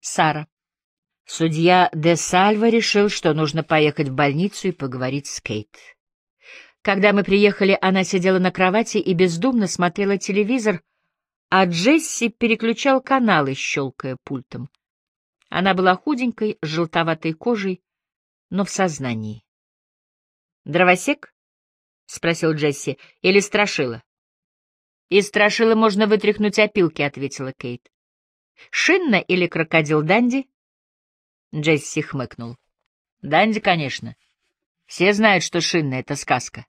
Сара. Судья де Сальва решил, что нужно поехать в больницу и поговорить с Кейт. Когда мы приехали, она сидела на кровати и бездумно смотрела телевизор, а Джесси переключал каналы, щелкая пультом. Она была худенькой, с желтоватой кожей, но в сознании. «Дровосек?» — спросил Джесси. «Или страшила?» «Из страшила можно вытряхнуть опилки», — ответила Кейт. «Шинна или крокодил Данди?» Джесси хмыкнул. «Данди, конечно. Все знают, что Шинна — это сказка».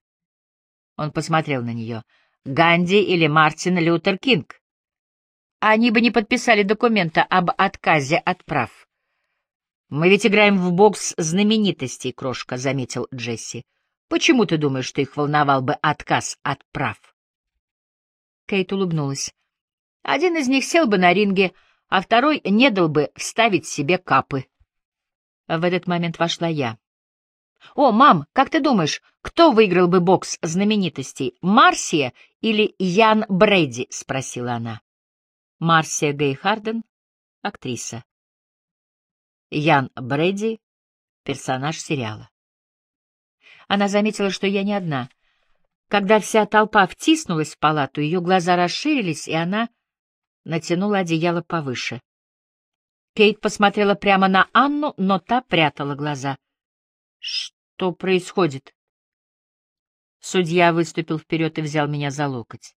Он посмотрел на нее. «Ганди или Мартин Лютер Кинг?» Они бы не подписали документа об отказе от прав. «Мы ведь играем в бокс знаменитостей, крошка», — заметил Джесси. «Почему ты думаешь, что их волновал бы отказ от прав?» Кейт улыбнулась. «Один из них сел бы на ринге, а второй не дал бы вставить себе капы». В этот момент вошла я. «О, мам, как ты думаешь, кто выиграл бы бокс знаменитостей, Марсия или Ян Брейди?» — спросила она. Марсия Гей Харден, актриса. Ян Брейди — персонаж сериала. Она заметила, что я не одна. Когда вся толпа втиснулась в палату, ее глаза расширились, и она натянула одеяло повыше. Кейт посмотрела прямо на Анну, но та прятала глаза. «Что происходит?» Судья выступил вперед и взял меня за локоть.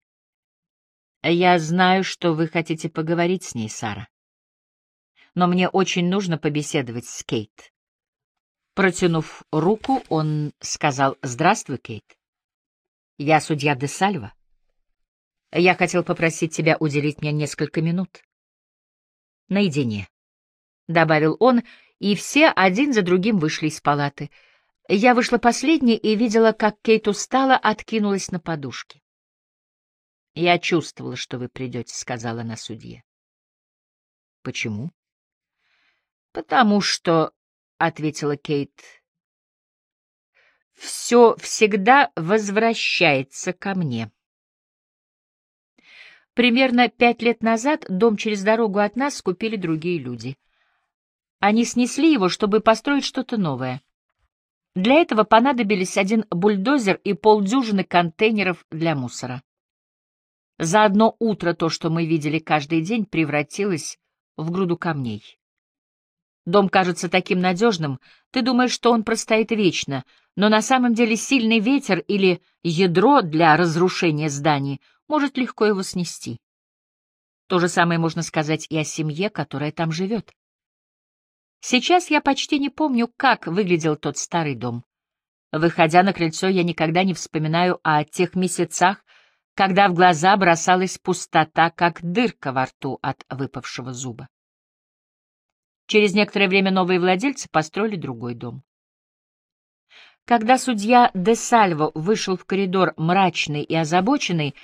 «Я знаю, что вы хотите поговорить с ней, Сара. Но мне очень нужно побеседовать с Кейт». Протянув руку, он сказал «Здравствуй, Кейт. Я судья де Сальва. Я хотел попросить тебя уделить мне несколько минут. Наедине» добавил он, и все один за другим вышли из палаты. Я вышла последней и видела, как Кейт устала откинулась на подушке. «Я чувствовала, что вы придете», — сказала она судье. «Почему?» «Потому что», — ответила Кейт, — «все всегда возвращается ко мне». Примерно пять лет назад дом через дорогу от нас купили другие люди — они снесли его, чтобы построить что-то новое. Для этого понадобились один бульдозер и полдюжины контейнеров для мусора. За одно утро то, что мы видели каждый день, превратилось в груду камней. Дом кажется таким надежным, ты думаешь, что он простоит вечно, но на самом деле сильный ветер или ядро для разрушения зданий может легко его снести. То же самое можно сказать и о семье, которая там живет. Сейчас я почти не помню, как выглядел тот старый дом. Выходя на крыльцо, я никогда не вспоминаю о тех месяцах, когда в глаза бросалась пустота, как дырка во рту от выпавшего зуба. Через некоторое время новые владельцы построили другой дом. Когда судья де Сальво вышел в коридор мрачный и озабоченный,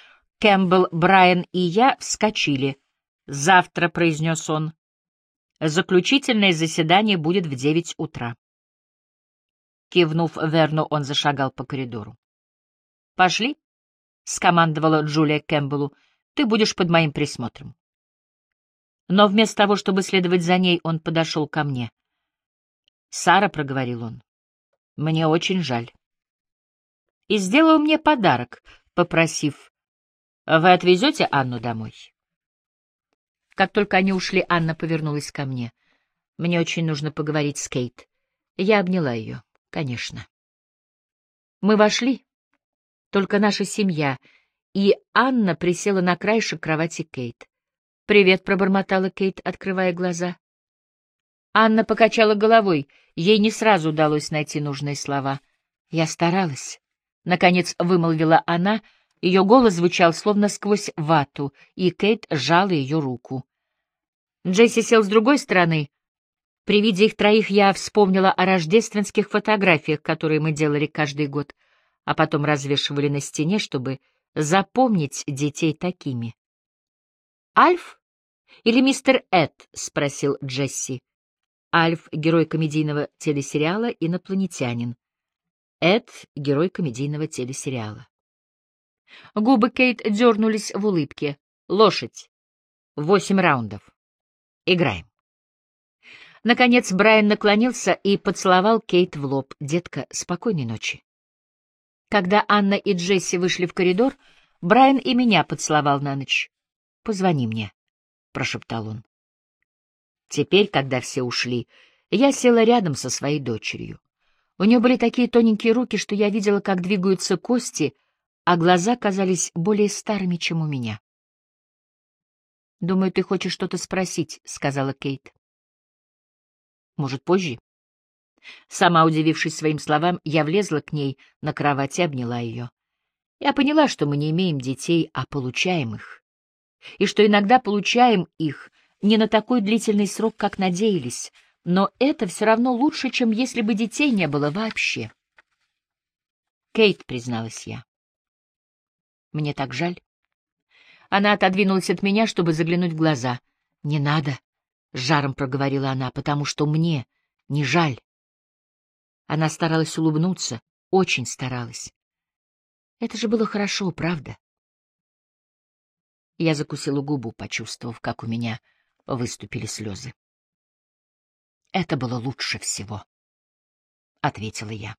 Кэмпбелл, Брайан и я вскочили. «Завтра», — произнес он, Заключительное заседание будет в девять утра. Кивнув Верну, он зашагал по коридору. «Пошли», — скомандовала Джулия Кэмпбеллу, — «ты будешь под моим присмотром». Но вместо того, чтобы следовать за ней, он подошел ко мне. «Сара», — проговорил он, — «мне очень жаль». И сделал мне подарок, попросив, «Вы отвезете Анну домой?» Как только они ушли, Анна повернулась ко мне. «Мне очень нужно поговорить с Кейт». Я обняла ее. «Конечно». Мы вошли, только наша семья, и Анна присела на краешек кровати Кейт. «Привет», — пробормотала Кейт, открывая глаза. Анна покачала головой, ей не сразу удалось найти нужные слова. «Я старалась», — наконец вымолвила она, — ее голос звучал словно сквозь вату, и Кейт сжала ее руку. Джесси сел с другой стороны. При виде их троих я вспомнила о рождественских фотографиях, которые мы делали каждый год, а потом развешивали на стене, чтобы запомнить детей такими. «Альф или мистер Эд?» — спросил Джесси. Альф — герой комедийного телесериала «Инопланетянин». Эд — герой комедийного телесериала. Губы Кейт дернулись в улыбке. Лошадь. Восемь раундов. Играем. Наконец Брайан наклонился и поцеловал Кейт в лоб. «Детка, спокойной ночи». Когда Анна и Джесси вышли в коридор, Брайан и меня поцеловал на ночь. «Позвони мне», — прошептал он. Теперь, когда все ушли, я села рядом со своей дочерью. У нее были такие тоненькие руки, что я видела, как двигаются кости, а глаза казались более старыми, чем у меня. «Думаю, ты хочешь что-то спросить», — сказала Кейт. «Может, позже?» Сама удивившись своим словам, я влезла к ней на кровать и обняла ее. Я поняла, что мы не имеем детей, а получаем их. И что иногда получаем их не на такой длительный срок, как надеялись, но это все равно лучше, чем если бы детей не было вообще. Кейт, призналась я. Мне так жаль. Она отодвинулась от меня, чтобы заглянуть в глаза. «Не надо», — с жаром проговорила она, — «потому что мне не жаль». Она старалась улыбнуться, очень старалась. Это же было хорошо, правда? Я закусила губу, почувствовав, как у меня выступили слезы. Это было лучше всего, — ответила я.